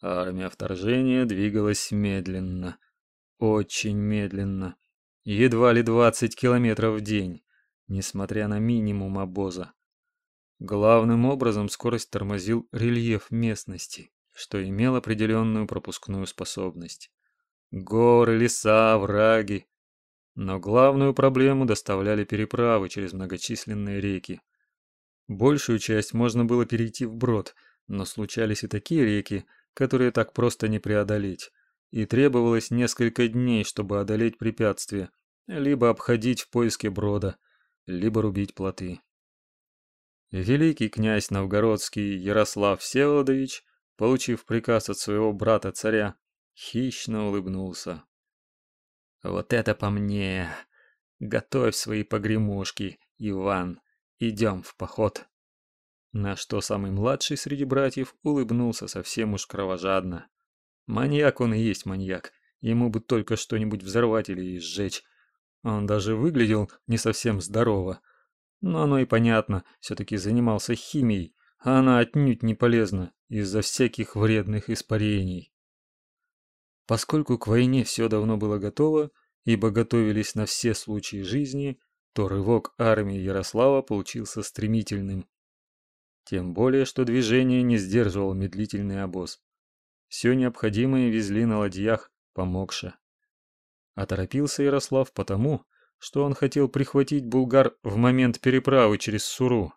Армия вторжения двигалась медленно, очень медленно, едва ли 20 километров в день, несмотря на минимум обоза. Главным образом скорость тормозил рельеф местности, что имел определенную пропускную способность. Горы, леса, враги. Но главную проблему доставляли переправы через многочисленные реки. Большую часть можно было перейти вброд, но случались и такие реки, которые так просто не преодолеть, и требовалось несколько дней, чтобы одолеть препятствие, либо обходить в поиске брода, либо рубить плоты. Великий князь новгородский Ярослав Всеволодович, получив приказ от своего брата-царя, хищно улыбнулся. «Вот это по мне! Готовь свои погремушки, Иван, идем в поход!» На что самый младший среди братьев улыбнулся совсем уж кровожадно. Маньяк он и есть маньяк. Ему бы только что-нибудь взорвать или сжечь. Он даже выглядел не совсем здорово. Но оно и понятно, все-таки занимался химией, а она отнюдь не полезна из-за всяких вредных испарений. Поскольку к войне все давно было готово, ибо готовились на все случаи жизни, то рывок армии Ярослава получился стремительным. Тем более, что движение не сдерживал медлительный обоз. Все необходимое везли на ладьях помогше. А торопился Ярослав потому, что он хотел прихватить Булгар в момент переправы через Суру.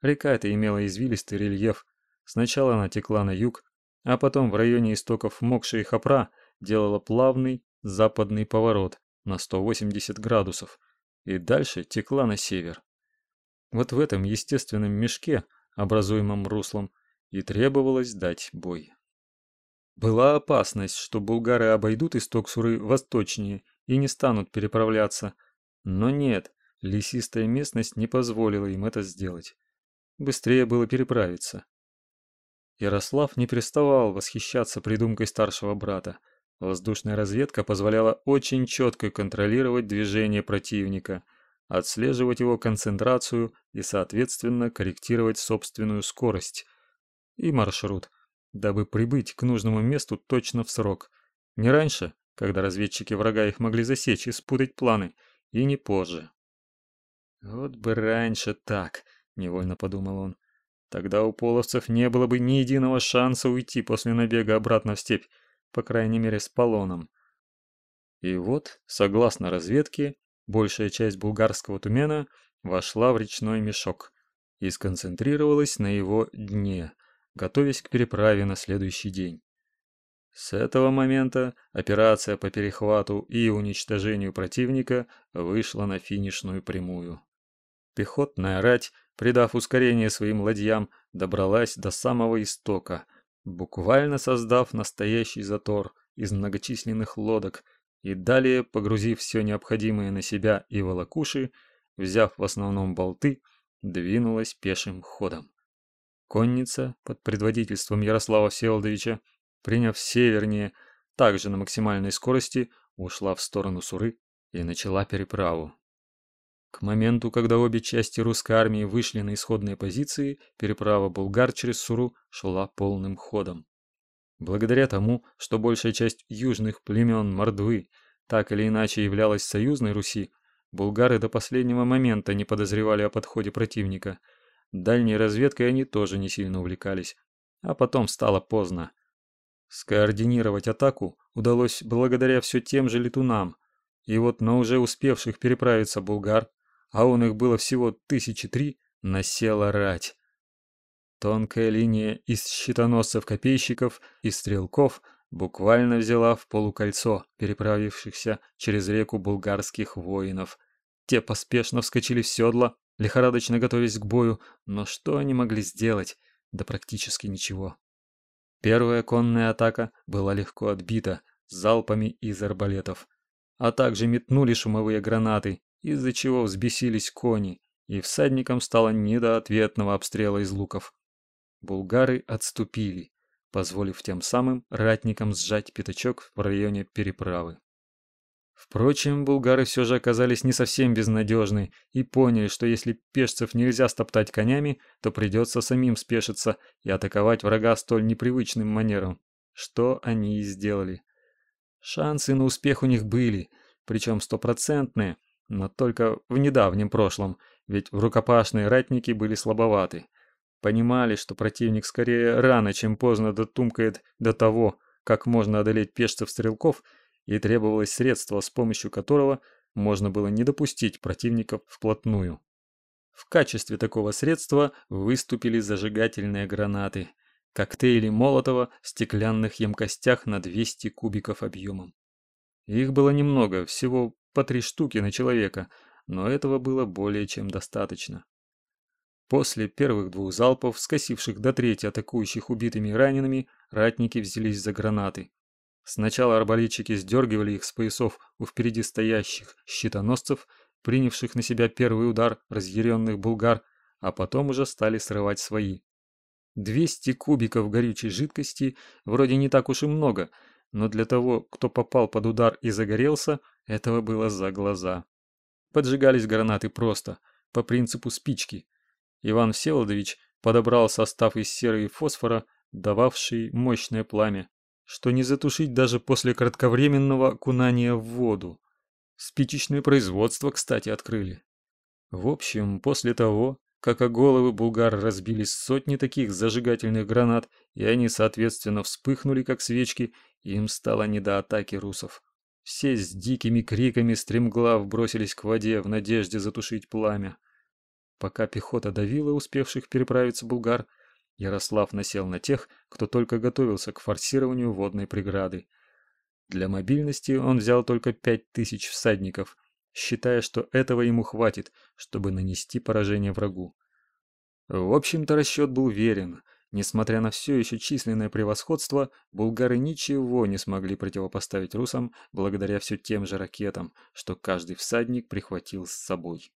Река эта имела извилистый рельеф. Сначала она текла на юг, а потом в районе истоков Мокши и Хапра делала плавный западный поворот на 180 градусов и дальше текла на север. Вот в этом естественном мешке образуемым руслом, и требовалось дать бой. Была опасность, что булгары обойдут исток Суры восточнее и не станут переправляться, но нет, лесистая местность не позволила им это сделать. Быстрее было переправиться. Ярослав не переставал восхищаться придумкой старшего брата. Воздушная разведка позволяла очень четко контролировать движение противника – отслеживать его концентрацию и, соответственно, корректировать собственную скорость и маршрут, дабы прибыть к нужному месту точно в срок. Не раньше, когда разведчики врага их могли засечь и спутать планы, и не позже. «Вот бы раньше так», — невольно подумал он. «Тогда у половцев не было бы ни единого шанса уйти после набега обратно в степь, по крайней мере с полоном». И вот, согласно разведке, Большая часть булгарского тумена вошла в речной мешок и сконцентрировалась на его дне, готовясь к переправе на следующий день. С этого момента операция по перехвату и уничтожению противника вышла на финишную прямую. Пехотная рать, придав ускорение своим ладьям, добралась до самого истока, буквально создав настоящий затор из многочисленных лодок, и далее, погрузив все необходимое на себя и волокуши, взяв в основном болты, двинулась пешим ходом. Конница под предводительством Ярослава Всеволодовича, приняв севернее, также на максимальной скорости, ушла в сторону Суры и начала переправу. К моменту, когда обе части русской армии вышли на исходные позиции, переправа Булгар через Суру шла полным ходом. Благодаря тому, что большая часть южных племен Мордвы так или иначе являлась союзной Руси, булгары до последнего момента не подозревали о подходе противника. Дальней разведкой они тоже не сильно увлекались. А потом стало поздно. Скоординировать атаку удалось благодаря все тем же летунам. И вот на уже успевших переправиться булгар, а он их было всего тысячи три, насела рать. Тонкая линия из щитоносцев-копейщиков и стрелков буквально взяла в полукольцо переправившихся через реку булгарских воинов. Те поспешно вскочили в седла, лихорадочно готовясь к бою, но что они могли сделать? Да практически ничего. Первая конная атака была легко отбита залпами из арбалетов, а также метнули шумовые гранаты, из-за чего взбесились кони, и всадникам стало не до ответного обстрела из луков булгары отступили, позволив тем самым ратникам сжать пятачок в районе переправы. Впрочем, булгары все же оказались не совсем безнадежны и поняли, что если пешцев нельзя стоптать конями, то придется самим спешиться и атаковать врага столь непривычным манером. что они и сделали. Шансы на успех у них были, причем стопроцентные, но только в недавнем прошлом, ведь в рукопашные ратники были слабоваты. Понимали, что противник скорее рано, чем поздно дотумкает до того, как можно одолеть пешцев-стрелков, и требовалось средство, с помощью которого можно было не допустить противников вплотную. В качестве такого средства выступили зажигательные гранаты, коктейли Молотова в стеклянных емкостях на 200 кубиков объемом. Их было немного, всего по три штуки на человека, но этого было более чем достаточно. После первых двух залпов, скосивших до трети атакующих убитыми и ранеными, ратники взялись за гранаты. Сначала арбалетчики сдергивали их с поясов у впереди стоящих щитоносцев, принявших на себя первый удар разъяренных булгар, а потом уже стали срывать свои. 200 кубиков горючей жидкости вроде не так уж и много, но для того, кто попал под удар и загорелся, этого было за глаза. Поджигались гранаты просто, по принципу спички. Иван Всеволодович подобрал состав из серы и фосфора, дававший мощное пламя, что не затушить даже после кратковременного окунания в воду. Спичечное производство, кстати, открыли. В общем, после того, как о головы булгар разбились сотни таких зажигательных гранат, и они, соответственно, вспыхнули, как свечки, им стало не до атаки русов. Все с дикими криками стремглав бросились к воде в надежде затушить пламя. Пока пехота давила успевших переправиться булгар, Ярослав насел на тех, кто только готовился к форсированию водной преграды. Для мобильности он взял только пять тысяч всадников, считая, что этого ему хватит, чтобы нанести поражение врагу. В общем-то расчет был верен. Несмотря на все еще численное превосходство, булгары ничего не смогли противопоставить русам благодаря все тем же ракетам, что каждый всадник прихватил с собой.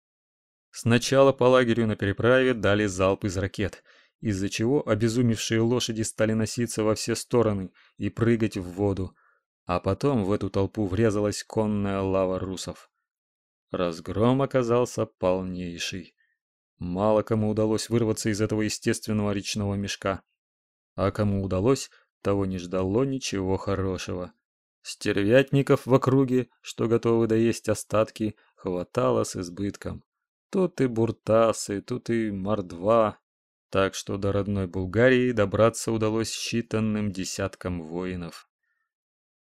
Сначала по лагерю на переправе дали залп из ракет – из-за чего обезумевшие лошади стали носиться во все стороны и прыгать в воду, а потом в эту толпу врезалась конная лава русов. Разгром оказался полнейший. Мало кому удалось вырваться из этого естественного речного мешка, а кому удалось, того не ждало ничего хорошего. Стервятников в округе, что готовы доесть остатки, хватало с избытком. Тут и буртасы, тут и мордва, так что до родной Булгарии добраться удалось считанным десяткам воинов.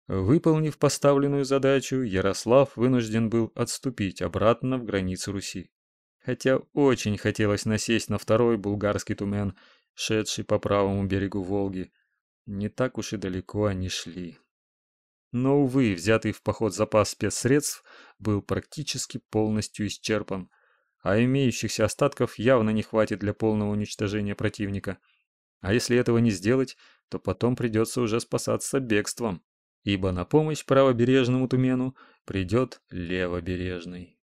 Выполнив поставленную задачу, Ярослав вынужден был отступить обратно в границы Руси. Хотя очень хотелось насесть на второй булгарский тумен, шедший по правому берегу Волги. Не так уж и далеко они шли. Но, увы, взятый в поход запас спецсредств был практически полностью исчерпан – а имеющихся остатков явно не хватит для полного уничтожения противника. А если этого не сделать, то потом придется уже спасаться бегством, ибо на помощь правобережному Тумену придет левобережный.